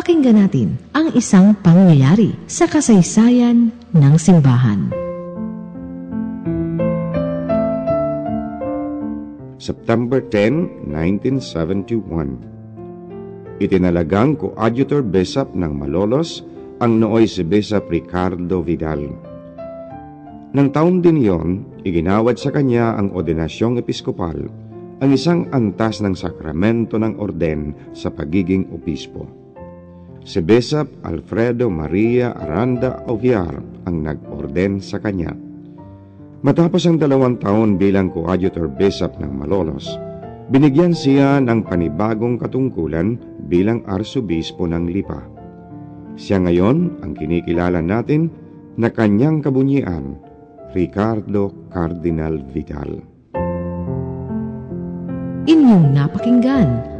Pakinggan natin ang isang pangyayari sa kasaysayan ng simbahan. September 10, 1971 Itinalagang coadjutor bishop ng Malolos ang nooy si Bishop Ricardo Vidal. Nang taon din yon, iginawad sa kanya ang ordinasyong episkopal, ang isang antas ng sakramento ng orden sa pagiging obispo. Si Bishop Alfredo Maria Aranda Oviar ang nag-orden sa kanya. Matapos ang dalawang taon bilang coadjutor bishop ng Malolos, binigyan siya ng panibagong katungkulan bilang arsobispo ng Lipa. Siya ngayon ang kinikilala natin na kanyang kabunyian Ricardo Cardinal Vidal. Inyong napakinggan